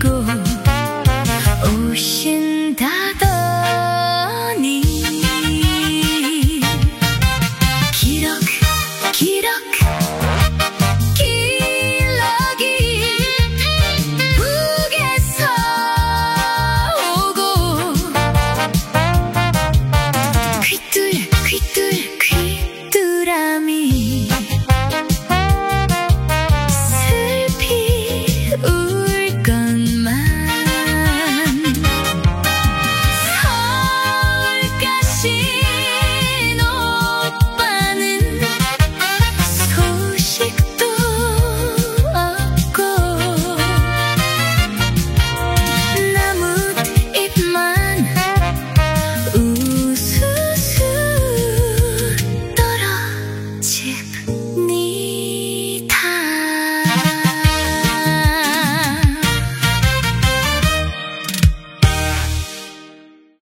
歌